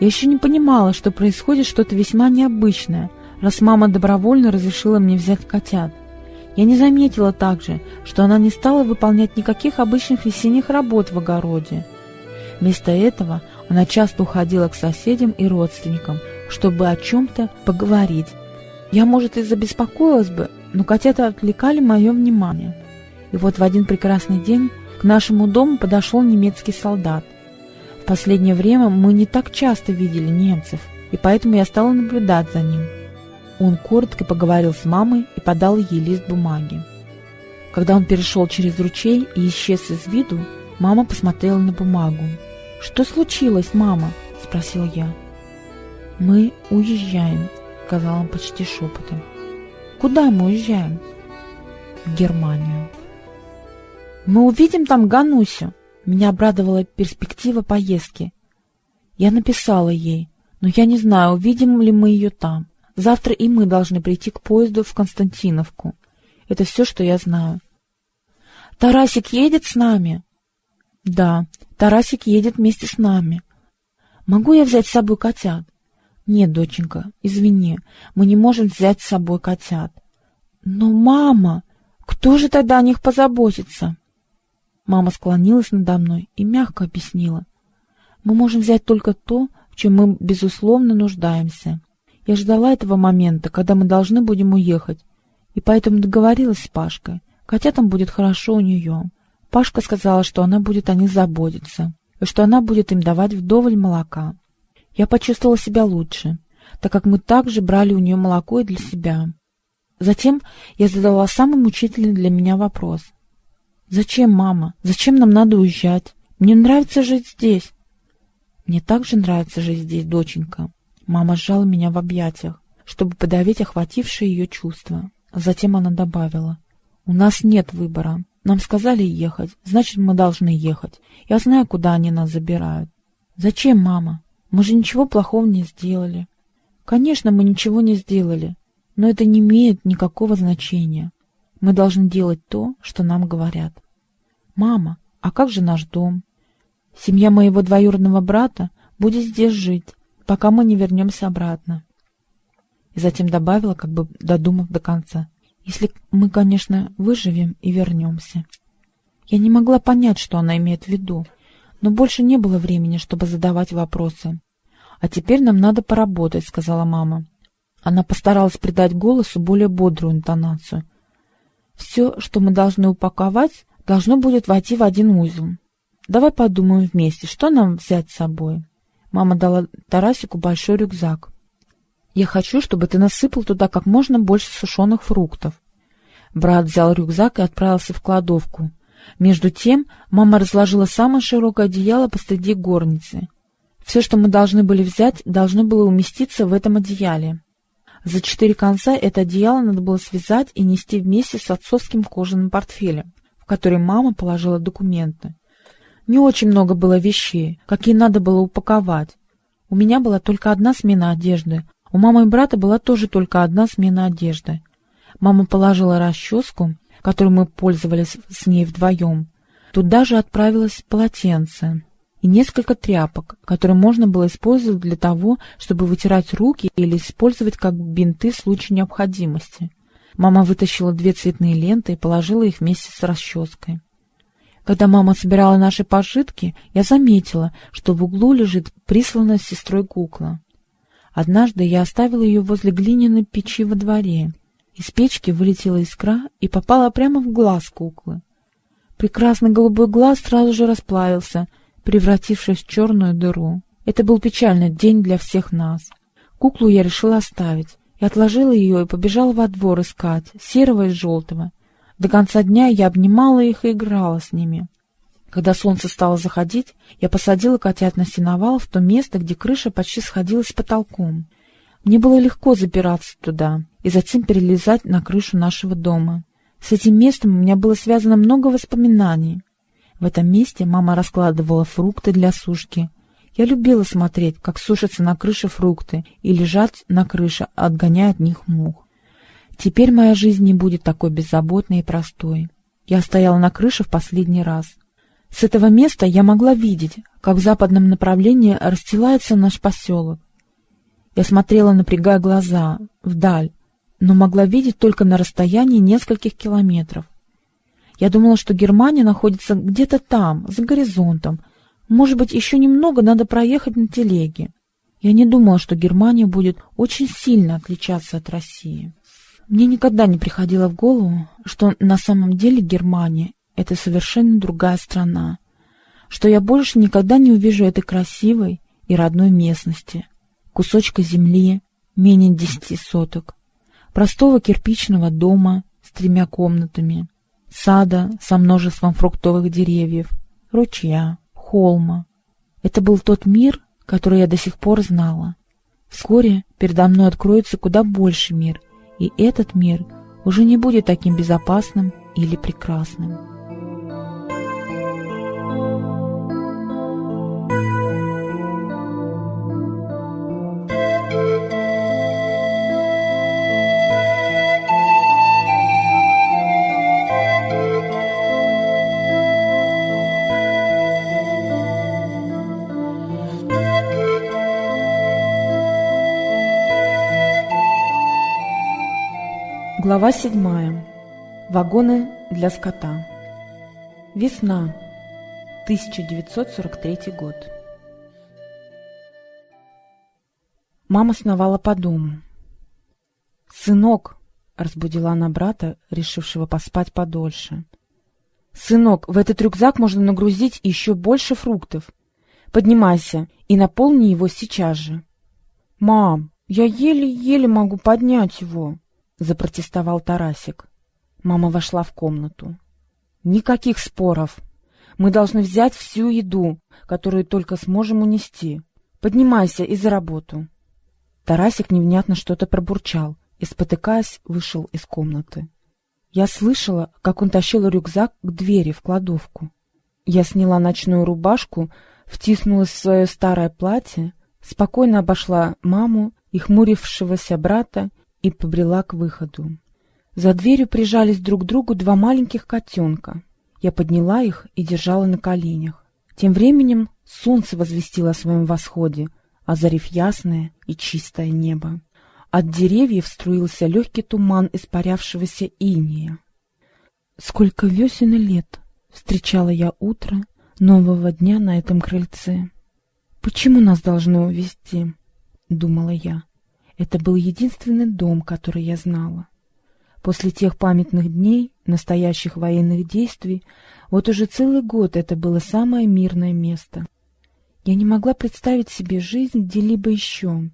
Я еще не понимала, что происходит что-то весьма необычное, раз мама добровольно разрешила мне взять котят. Я не заметила также, что она не стала выполнять никаких обычных весенних работ в огороде. Вместо этого она часто уходила к соседям и родственникам, чтобы о чем-то поговорить. Я, может, и забеспокоилась бы, но котята отвлекали мое внимание. И вот в один прекрасный день к нашему дому подошел немецкий солдат. Последнее время мы не так часто видели немцев, и поэтому я стала наблюдать за ним. Он коротко поговорил с мамой и подал ей лист бумаги. Когда он перешел через ручей и исчез из виду, мама посмотрела на бумагу. «Что случилось, мама?» – спросил я. «Мы уезжаем», – сказал он почти шепотом. «Куда мы уезжаем?» «В Германию». «Мы увидим там Ганусю», – меня обрадовала перспектива поездки. Я написала ей, но я не знаю, увидим ли мы ее там. Завтра и мы должны прийти к поезду в Константиновку. Это все, что я знаю. «Тарасик едет с нами?» «Да, Тарасик едет вместе с нами. Могу я взять с собой котят?» «Нет, доченька, извини, мы не можем взять с собой котят». «Но, мама, кто же тогда о них позаботится?» Мама склонилась надо мной и мягко объяснила. «Мы можем взять только то, в чем мы, безусловно, нуждаемся. Я ждала этого момента, когда мы должны будем уехать, и поэтому договорилась с Пашкой. Котятам будет хорошо у нее. Пашка сказала, что она будет о них заботиться, и что она будет им давать вдоволь молока. Я почувствовала себя лучше, так как мы также брали у нее молоко и для себя. Затем я задала самый мучительный для меня вопрос. «Зачем, мама? Зачем нам надо уезжать? Мне нравится жить здесь». «Мне также нравится жить здесь, доченька», Мама сжала меня в объятиях, чтобы подавить охватившие ее чувства. Затем она добавила, «У нас нет выбора. Нам сказали ехать, значит, мы должны ехать. Я знаю, куда они нас забирают». «Зачем, мама? Мы же ничего плохого не сделали». «Конечно, мы ничего не сделали, но это не имеет никакого значения. Мы должны делать то, что нам говорят». «Мама, а как же наш дом?» «Семья моего двоюродного брата будет здесь жить, пока мы не вернемся обратно. И затем добавила, как бы додумав до конца, если мы, конечно, выживем и вернемся. Я не могла понять, что она имеет в виду, но больше не было времени, чтобы задавать вопросы. «А теперь нам надо поработать», — сказала мама. Она постаралась придать голосу более бодрую интонацию. «Все, что мы должны упаковать, должно будет войти в один узел. Давай подумаем вместе, что нам взять с собой». Мама дала Тарасику большой рюкзак. «Я хочу, чтобы ты насыпал туда как можно больше сушеных фруктов». Брат взял рюкзак и отправился в кладовку. Между тем мама разложила самое широкое одеяло посреди горницы. Все, что мы должны были взять, должно было уместиться в этом одеяле. За четыре конца это одеяло надо было связать и нести вместе с отцовским кожаным портфелем, в который мама положила документы. Не очень много было вещей, какие надо было упаковать. У меня была только одна смена одежды. У мамы и брата была тоже только одна смена одежды. Мама положила расческу, которой мы пользовались с ней вдвоем. Туда же отправилось полотенце и несколько тряпок, которые можно было использовать для того, чтобы вытирать руки или использовать как бинты в случае необходимости. Мама вытащила две цветные ленты и положила их вместе с расческой. Когда мама собирала наши пожитки, я заметила, что в углу лежит присланная сестрой кукла. Однажды я оставила ее возле глиняной печи во дворе. Из печки вылетела искра и попала прямо в глаз куклы. Прекрасный голубой глаз сразу же расплавился, превратившись в черную дыру. Это был печальный день для всех нас. Куклу я решила оставить. Я отложила ее и побежала во двор искать, серого и желтого. До конца дня я обнимала их и играла с ними. Когда солнце стало заходить, я посадила котят на сеновал в то место, где крыша почти сходилась с потолком. Мне было легко забираться туда и затем перелезать на крышу нашего дома. С этим местом у меня было связано много воспоминаний. В этом месте мама раскладывала фрукты для сушки. Я любила смотреть, как сушатся на крыше фрукты и лежат на крыше, отгоняя от них мух. Теперь моя жизнь не будет такой беззаботной и простой. Я стояла на крыше в последний раз. С этого места я могла видеть, как в западном направлении расстилается наш поселок. Я смотрела, напрягая глаза, вдаль, но могла видеть только на расстоянии нескольких километров. Я думала, что Германия находится где-то там, за горизонтом. Может быть, еще немного надо проехать на телеге. Я не думала, что Германия будет очень сильно отличаться от России. Мне никогда не приходило в голову, что на самом деле Германия — это совершенно другая страна, что я больше никогда не увижу этой красивой и родной местности, кусочка земли, менее десяти соток, простого кирпичного дома с тремя комнатами, сада со множеством фруктовых деревьев, ручья, холма. Это был тот мир, который я до сих пор знала. Вскоре передо мной откроется куда больше мир, и этот мир уже не будет таким безопасным или прекрасным. Глава седьмая. Вагоны для скота. Весна. 1943 год. Мама сновала по дому. «Сынок!» — разбудила она брата, решившего поспать подольше. «Сынок, в этот рюкзак можно нагрузить еще больше фруктов. Поднимайся и наполни его сейчас же». «Мам, я еле-еле могу поднять его», — запротестовал Тарасик. Мама вошла в комнату. «Никаких споров. Мы должны взять всю еду, которую только сможем унести. Поднимайся и за работу». Тарасик невнятно что-то пробурчал и, спотыкаясь, вышел из комнаты. Я слышала, как он тащил рюкзак к двери в кладовку. Я сняла ночную рубашку, втиснулась в свое старое платье, спокойно обошла маму и хмурившегося брата и побрела к выходу. За дверью прижались друг к другу два маленьких котенка. Я подняла их и держала на коленях. Тем временем солнце возвестило о своем восходе, озарив ясное и чистое небо. От деревьев струился легкий туман испарявшегося иния. Сколько весен и лет встречала я утро нового дня на этом крыльце. Почему нас должны увезти? — думала я. Это был единственный дом, который я знала. После тех памятных дней, настоящих военных действий, вот уже целый год это было самое мирное место. Я не могла представить себе жизнь где-либо еще.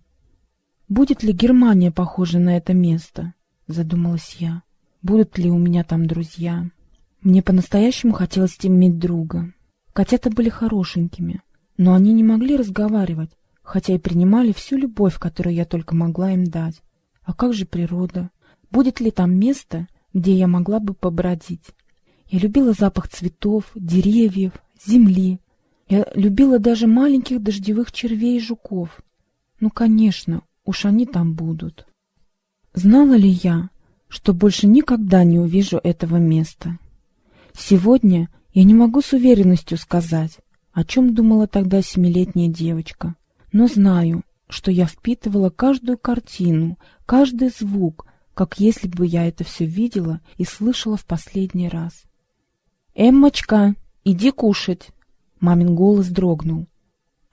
«Будет ли Германия похожа на это место?» — задумалась я. «Будут ли у меня там друзья?» Мне по-настоящему хотелось иметь друга. Котята были хорошенькими, но они не могли разговаривать, хотя и принимали всю любовь, которую я только могла им дать. А как же природа? Будет ли там место, где я могла бы побродить? Я любила запах цветов, деревьев, земли. Я любила даже маленьких дождевых червей и жуков. Ну, конечно, уж они там будут. Знала ли я, что больше никогда не увижу этого места? Сегодня я не могу с уверенностью сказать, о чем думала тогда семилетняя девочка но знаю, что я впитывала каждую картину, каждый звук, как если бы я это все видела и слышала в последний раз. «Эммочка, иди кушать!» Мамин голос дрогнул.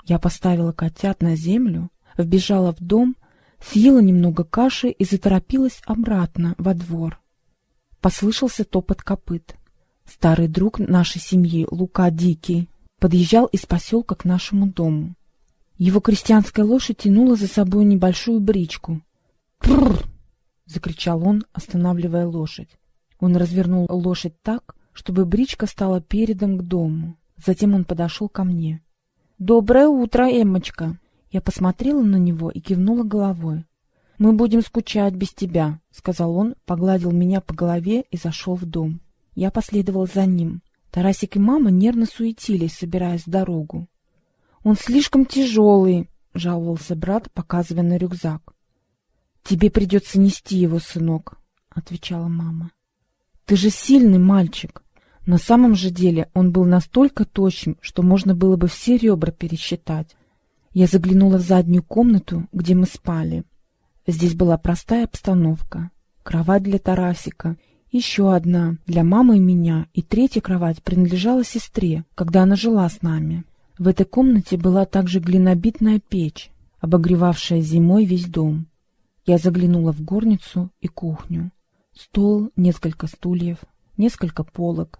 Я поставила котят на землю, вбежала в дом, съела немного каши и заторопилась обратно во двор. Послышался топот копыт. Старый друг нашей семьи, Лука Дикий, подъезжал из поселка к нашему дому. Его крестьянская лошадь тянула за собой небольшую бричку. «Прррр!» — закричал он, останавливая лошадь. Он развернул лошадь так, чтобы бричка стала передом к дому. Затем он подошел ко мне. «Доброе утро, Эммочка!» Я посмотрела на него и кивнула головой. «Мы будем скучать без тебя», — сказал он, погладил меня по голове и зашел в дом. Я последовал за ним. Тарасик и мама нервно суетились, собираясь в дорогу. «Он слишком тяжелый», — жаловался брат, показывая на рюкзак. «Тебе придется нести его, сынок», — отвечала мама. «Ты же сильный мальчик. На самом же деле он был настолько точным, что можно было бы все ребра пересчитать. Я заглянула в заднюю комнату, где мы спали. Здесь была простая обстановка. Кровать для Тарасика, еще одна для мамы и меня, и третья кровать принадлежала сестре, когда она жила с нами. В этой комнате была также глинобитная печь, обогревавшая зимой весь дом. Я заглянула в горницу и кухню. Стол, несколько стульев, несколько полок,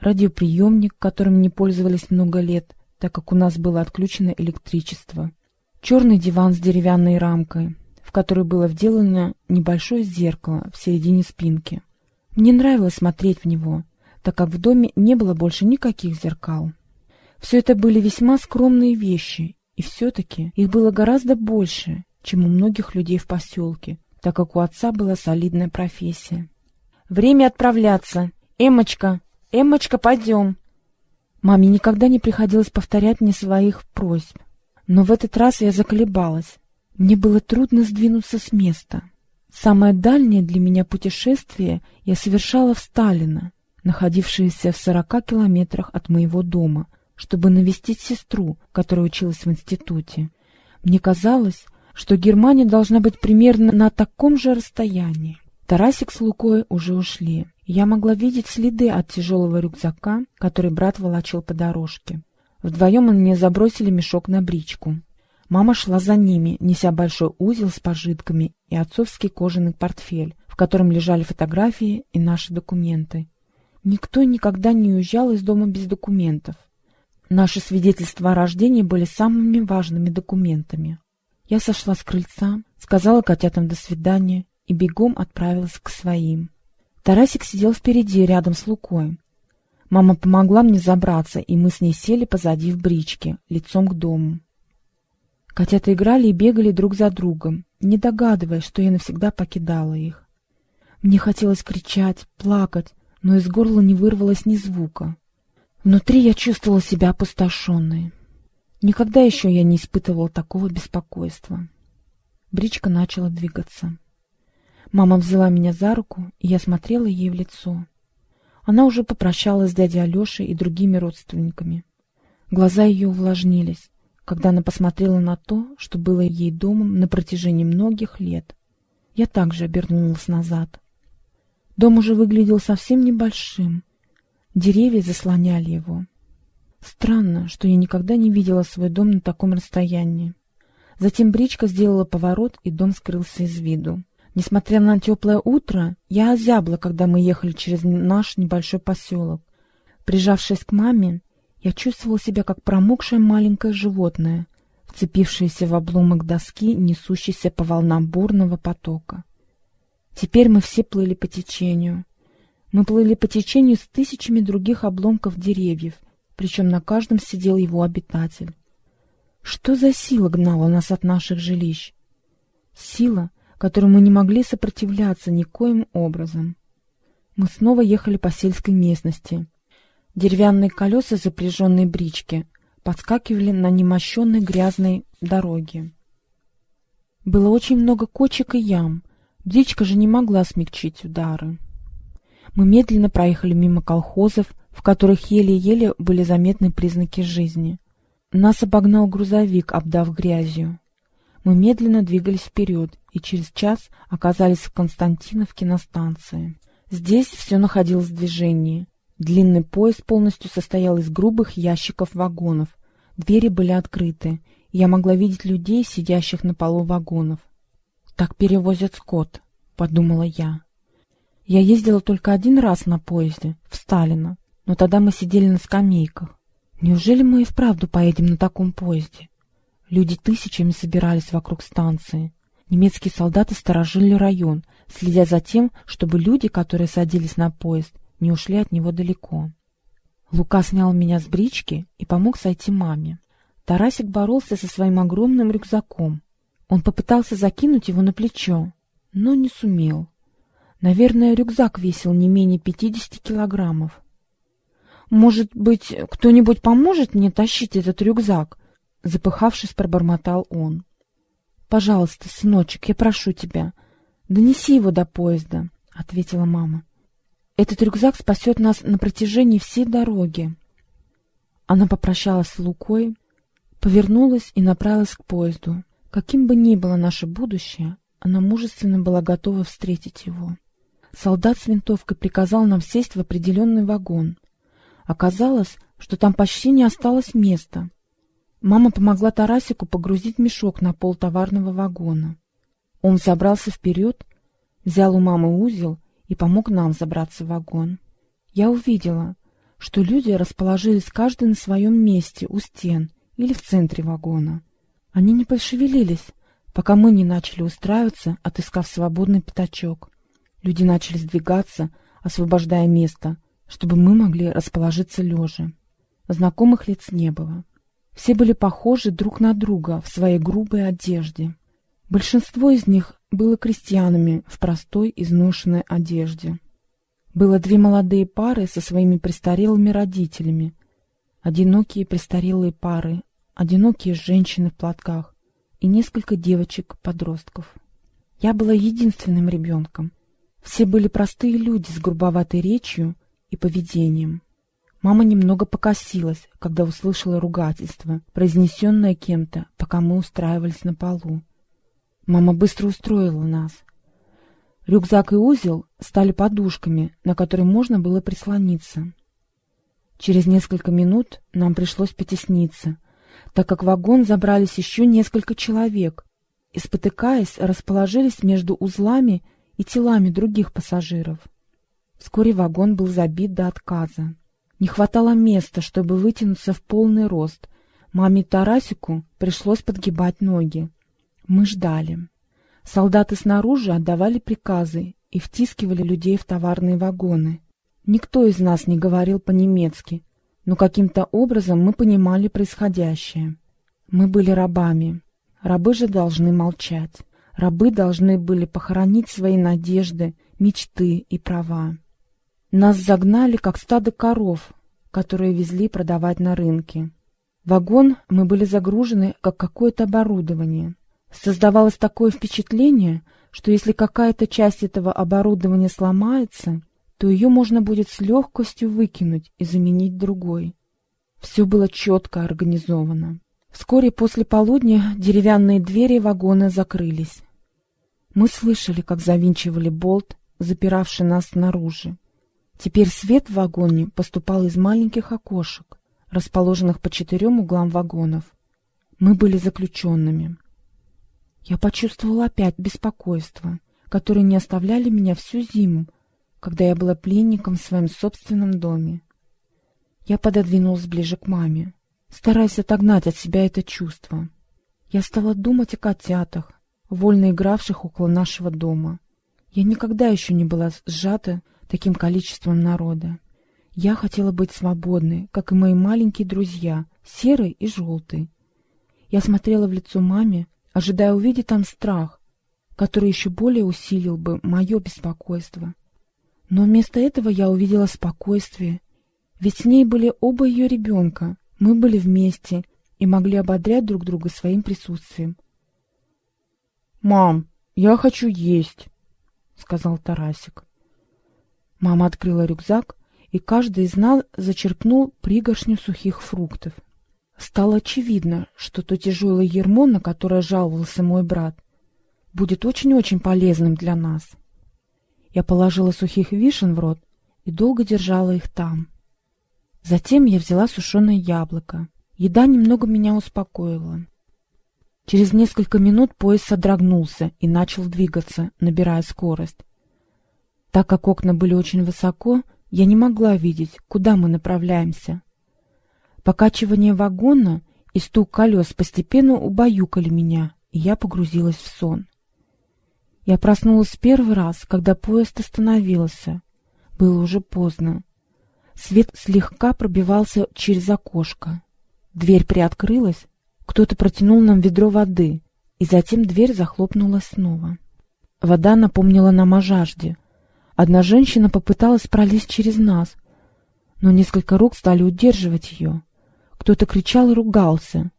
радиоприемник, которым не пользовались много лет, так как у нас было отключено электричество, черный диван с деревянной рамкой, в которой было вделано небольшое зеркало в середине спинки. Мне нравилось смотреть в него, так как в доме не было больше никаких зеркал. Все это были весьма скромные вещи, и все-таки их было гораздо больше, чем у многих людей в поселке, так как у отца была солидная профессия. «Время отправляться! Эмочка! Эмочка, пойдем!» Маме никогда не приходилось повторять мне своих просьб. Но в этот раз я заколебалась. Мне было трудно сдвинуться с места. Самое дальнее для меня путешествие я совершала в Сталино, находившееся в сорока километрах от моего дома, чтобы навестить сестру, которая училась в институте. Мне казалось, что Германия должна быть примерно на таком же расстоянии. Тарасик с Лукой уже ушли. Я могла видеть следы от тяжелого рюкзака, который брат волочил по дорожке. Вдвоем они забросили мешок на бричку. Мама шла за ними, неся большой узел с пожитками и отцовский кожаный портфель, в котором лежали фотографии и наши документы. Никто никогда не уезжал из дома без документов. Наши свидетельства о рождении были самыми важными документами. Я сошла с крыльца, сказала котятам «до свидания» и бегом отправилась к своим. Тарасик сидел впереди, рядом с Лукой. Мама помогла мне забраться, и мы с ней сели позади в бричке, лицом к дому. Котята играли и бегали друг за другом, не догадываясь, что я навсегда покидала их. Мне хотелось кричать, плакать, но из горла не вырвалось ни звука. Внутри я чувствовала себя опустошенной. Никогда еще я не испытывала такого беспокойства. Бричка начала двигаться. Мама взяла меня за руку, и я смотрела ей в лицо. Она уже попрощалась с дядей Алешей и другими родственниками. Глаза ее увлажнились, когда она посмотрела на то, что было ей домом на протяжении многих лет. Я также обернулась назад. Дом уже выглядел совсем небольшим. Деревья заслоняли его. Странно, что я никогда не видела свой дом на таком расстоянии. Затем бричка сделала поворот, и дом скрылся из виду. Несмотря на теплое утро, я озябла, когда мы ехали через наш небольшой поселок. Прижавшись к маме, я чувствовала себя как промокшее маленькое животное, вцепившееся в обломок доски, несущийся по волнам бурного потока. Теперь мы все плыли по течению. Мы плыли по течению с тысячами других обломков деревьев — причем на каждом сидел его обитатель. Что за сила гнала нас от наших жилищ? Сила, которой мы не могли сопротивляться никоим образом. Мы снова ехали по сельской местности. Деревянные колеса, запряженные брички, подскакивали на немощенной грязной дороге. Было очень много кочек и ям, бричка же не могла смягчить удары. Мы медленно проехали мимо колхозов, в которых еле-еле были заметны признаки жизни. Нас обогнал грузовик, обдав грязью. Мы медленно двигались вперед и через час оказались в Константиновке на станции. Здесь все находилось в движении. Длинный поезд полностью состоял из грубых ящиков вагонов. Двери были открыты, и я могла видеть людей, сидящих на полу вагонов. «Так перевозят скот», — подумала я. Я ездила только один раз на поезде, в Сталино, но тогда мы сидели на скамейках. Неужели мы и вправду поедем на таком поезде? Люди тысячами собирались вокруг станции. Немецкие солдаты сторожили район, следя за тем, чтобы люди, которые садились на поезд, не ушли от него далеко. Лука снял меня с брички и помог сойти маме. Тарасик боролся со своим огромным рюкзаком. Он попытался закинуть его на плечо, но не сумел. Наверное, рюкзак весил не менее пятидесяти килограммов. «Может быть, кто-нибудь поможет мне тащить этот рюкзак?» Запыхавшись, пробормотал он. «Пожалуйста, сыночек, я прошу тебя, донеси его до поезда», — ответила мама. Этот рюкзак спасет нас на протяжении всей дороги. Она попрощалась с Лукой, повернулась и направилась к поезду. Каким бы ни было наше будущее, она мужественно была готова встретить его. Солдат с винтовкой приказал нам сесть в определенный вагон. Оказалось, что там почти не осталось места. Мама помогла Тарасику погрузить мешок на пол товарного вагона. Он забрался вперед, взял у мамы узел и помог нам забраться в вагон. Я увидела, что люди расположились каждый на своем месте у стен или в центре вагона. Они не пошевелились, пока мы не начали устраиваться, отыскав свободный пятачок. Люди начали сдвигаться, освобождая место, чтобы мы могли расположиться лежа. Знакомых лиц не было. Все были похожи друг на друга в своей грубой одежде. Большинство из них было крестьянами в простой изношенной одежде. Было две молодые пары со своими престарелыми родителями, одинокие престарелые пары, одинокие женщины в платках и несколько девочек-подростков. Я была единственным ребенком. Все были простые люди с грубоватой речью и поведением. Мама немного покосилась, когда услышала ругательство, произнесенное кем-то, пока мы устраивались на полу. Мама быстро устроила нас. Рюкзак и узел стали подушками, на которые можно было прислониться. Через несколько минут нам пришлось потесниться, так как в вагон забрались еще несколько человек и, спотыкаясь, расположились между узлами и телами других пассажиров. Вскоре вагон был забит до отказа. Не хватало места, чтобы вытянуться в полный рост. Маме Тарасику пришлось подгибать ноги. Мы ждали. Солдаты снаружи отдавали приказы и втискивали людей в товарные вагоны. Никто из нас не говорил по-немецки, но каким-то образом мы понимали происходящее. Мы были рабами. Рабы же должны молчать. Рабы должны были похоронить свои надежды, мечты и права. Нас загнали, как стадо коров, которые везли продавать на рынке. Вагон мы были загружены, как какое-то оборудование. Создавалось такое впечатление, что если какая-то часть этого оборудования сломается, то ее можно будет с легкостью выкинуть и заменить другой. Все было четко организовано. Вскоре после полудня деревянные двери вагона закрылись. Мы слышали, как завинчивали болт, запиравший нас снаружи. Теперь свет в вагоне поступал из маленьких окошек, расположенных по четырем углам вагонов. Мы были заключенными. Я почувствовала опять беспокойство, которое не оставляли меня всю зиму, когда я была пленником в своем собственном доме. Я пододвинулась ближе к маме, стараясь отогнать от себя это чувство. Я стала думать о котятах, вольно игравших около нашего дома. Я никогда еще не была сжата таким количеством народа. Я хотела быть свободной, как и мои маленькие друзья, серый и желтый. Я смотрела в лицо маме, ожидая увидеть там страх, который еще более усилил бы мое беспокойство. Но вместо этого я увидела спокойствие, ведь с ней были оба ее ребенка, мы были вместе и могли ободрять друг друга своим присутствием. «Мам, я хочу есть», — сказал Тарасик. Мама открыла рюкзак, и каждый из нас зачерпнул пригоршню сухих фруктов. Стало очевидно, что то тяжелое ермо, на которое жаловался мой брат, будет очень-очень полезным для нас. Я положила сухих вишен в рот и долго держала их там. Затем я взяла сушеное яблоко. Еда немного меня успокоила. Через несколько минут поезд содрогнулся и начал двигаться, набирая скорость. Так как окна были очень высоко, я не могла видеть, куда мы направляемся. Покачивание вагона и стук колес постепенно убаюкали меня, и я погрузилась в сон. Я проснулась первый раз, когда поезд остановился. Было уже поздно. Свет слегка пробивался через окошко. Дверь приоткрылась, кто-то протянул нам ведро воды, и затем дверь захлопнулась снова. Вода напомнила нам о жажде. Одна женщина попыталась пролезть через нас, но несколько рук стали удерживать ее. Кто-то кричал и ругался.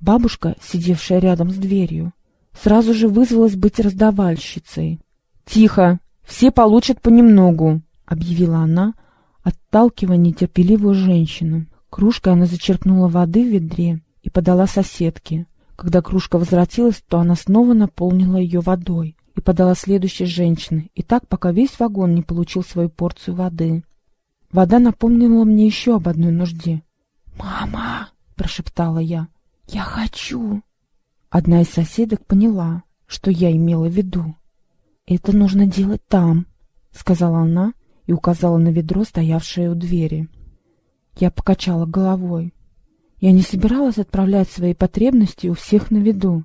Бабушка, сидевшая рядом с дверью, сразу же вызвалась быть раздавальщицей. «Тихо! Все получат понемногу!» объявила она, отталкивая нетерпеливую женщину. Кружкой она зачерпнула воды в ведре и подала соседке. Когда кружка возвратилась, то она снова наполнила ее водой и подала следующей женщине, и так, пока весь вагон не получил свою порцию воды. Вода напомнила мне еще об одной нужде. «Мама!» — прошептала я. «Я хочу!» Одна из соседок поняла, что я имела в виду. «Это нужно делать там», — сказала она и указала на ведро, стоявшее у двери. Я покачала головой. Я не собиралась отправлять свои потребности у всех на виду,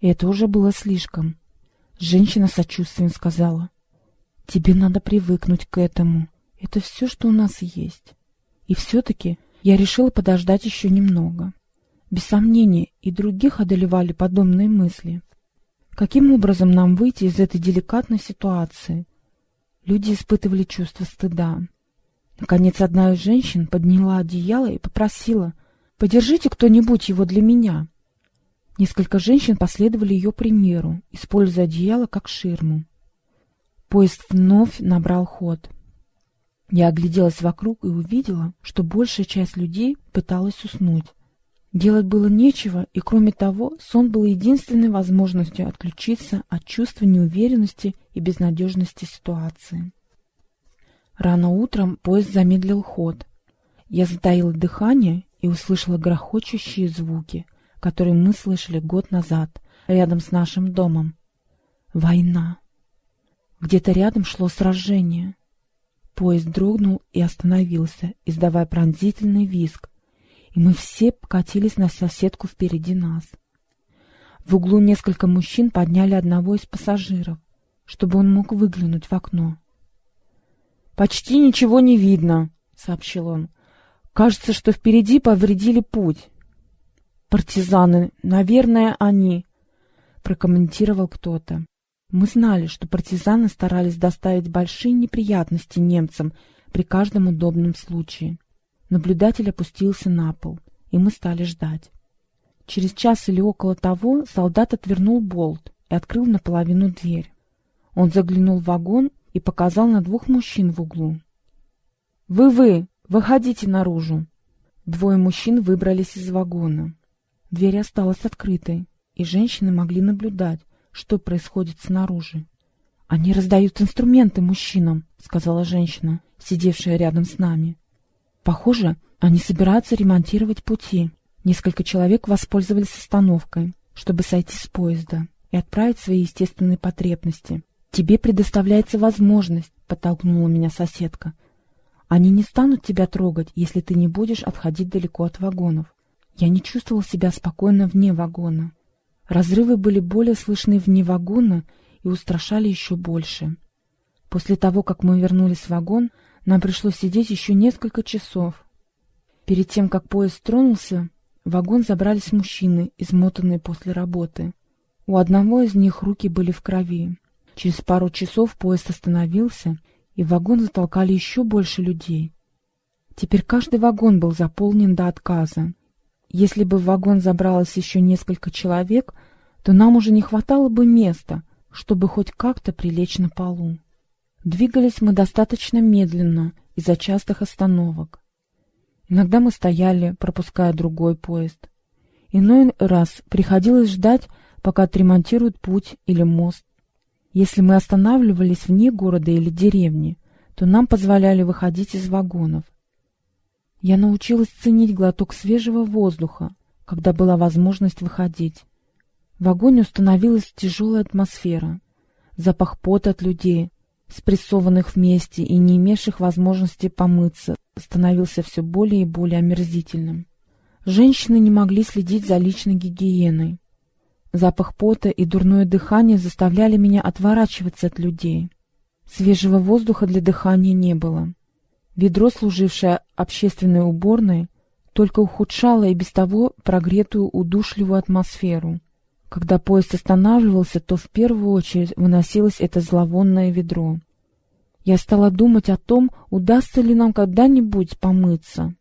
и это уже было слишком. Женщина сочувствием сказала, «Тебе надо привыкнуть к этому. Это все, что у нас есть». И все-таки я решила подождать еще немного. Без сомнения, и других одолевали подобные мысли. Каким образом нам выйти из этой деликатной ситуации? Люди испытывали чувство стыда. Наконец, одна из женщин подняла одеяло и попросила, «Подержите кто-нибудь его для меня». Несколько женщин последовали ее примеру, используя одеяло как ширму. Поезд вновь набрал ход. Я огляделась вокруг и увидела, что большая часть людей пыталась уснуть. Делать было нечего, и кроме того, сон был единственной возможностью отключиться от чувства неуверенности и безнадежности ситуации. Рано утром поезд замедлил ход. Я затаила дыхание и услышала грохочущие звуки, которые мы слышали год назад, рядом с нашим домом. Война. Где-то рядом шло сражение. Поезд дрогнул и остановился, издавая пронзительный визг, и мы все покатились на соседку впереди нас. В углу несколько мужчин подняли одного из пассажиров, чтобы он мог выглянуть в окно. «Почти ничего не видно», — сообщил он. «Кажется, что впереди повредили путь». «Партизаны, наверное, они», — прокомментировал кто-то. Мы знали, что партизаны старались доставить большие неприятности немцам при каждом удобном случае. Наблюдатель опустился на пол, и мы стали ждать. Через час или около того солдат отвернул болт и открыл наполовину дверь. Он заглянул в вагон и показал на двух мужчин в углу. «Вы-вы! Выходите наружу!» Двое мужчин выбрались из вагона. Дверь осталась открытой, и женщины могли наблюдать, что происходит снаружи. «Они раздают инструменты мужчинам», — сказала женщина, сидевшая рядом с нами. Похоже, они собираются ремонтировать пути. Несколько человек воспользовались остановкой, чтобы сойти с поезда и отправить свои естественные потребности. «Тебе предоставляется возможность», — подтолкнула меня соседка. «Они не станут тебя трогать, если ты не будешь отходить далеко от вагонов». Я не чувствовал себя спокойно вне вагона. Разрывы были более слышны вне вагона и устрашали еще больше. После того, как мы вернулись в вагон, нам пришлось сидеть еще несколько часов. Перед тем, как поезд тронулся, в вагон забрались мужчины, измотанные после работы. У одного из них руки были в крови. Через пару часов поезд остановился, и в вагон затолкали еще больше людей. Теперь каждый вагон был заполнен до отказа. Если бы в вагон забралось еще несколько человек, то нам уже не хватало бы места, чтобы хоть как-то прилечь на полу. Двигались мы достаточно медленно из-за частых остановок. Иногда мы стояли, пропуская другой поезд. Иной раз приходилось ждать, пока отремонтируют путь или мост. Если мы останавливались вне города или деревни, то нам позволяли выходить из вагонов. Я научилась ценить глоток свежего воздуха, когда была возможность выходить. В вагоне установилась тяжелая атмосфера. Запах пота от людей, спрессованных вместе и не имевших возможности помыться, становился все более и более омерзительным. Женщины не могли следить за личной гигиеной. Запах пота и дурное дыхание заставляли меня отворачиваться от людей. Свежего воздуха для дыхания не было. Ведро, служившее общественной уборной, только ухудшало и без того прогретую удушливую атмосферу. Когда поезд останавливался, то в первую очередь выносилось это зловонное ведро. Я стала думать о том, удастся ли нам когда-нибудь помыться.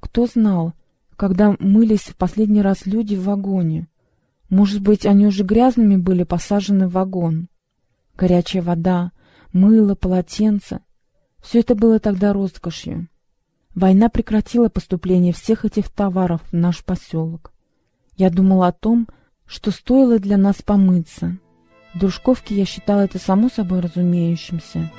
Кто знал, когда мылись в последний раз люди в вагоне. Может быть, они уже грязными были посажены в вагон. Горячая вода, мыло, полотенце — Все это было тогда роскошью. Война прекратила поступление всех этих товаров в наш поселок. Я думала о том, что стоило для нас помыться. В Дружковке я считала это само собой разумеющимся.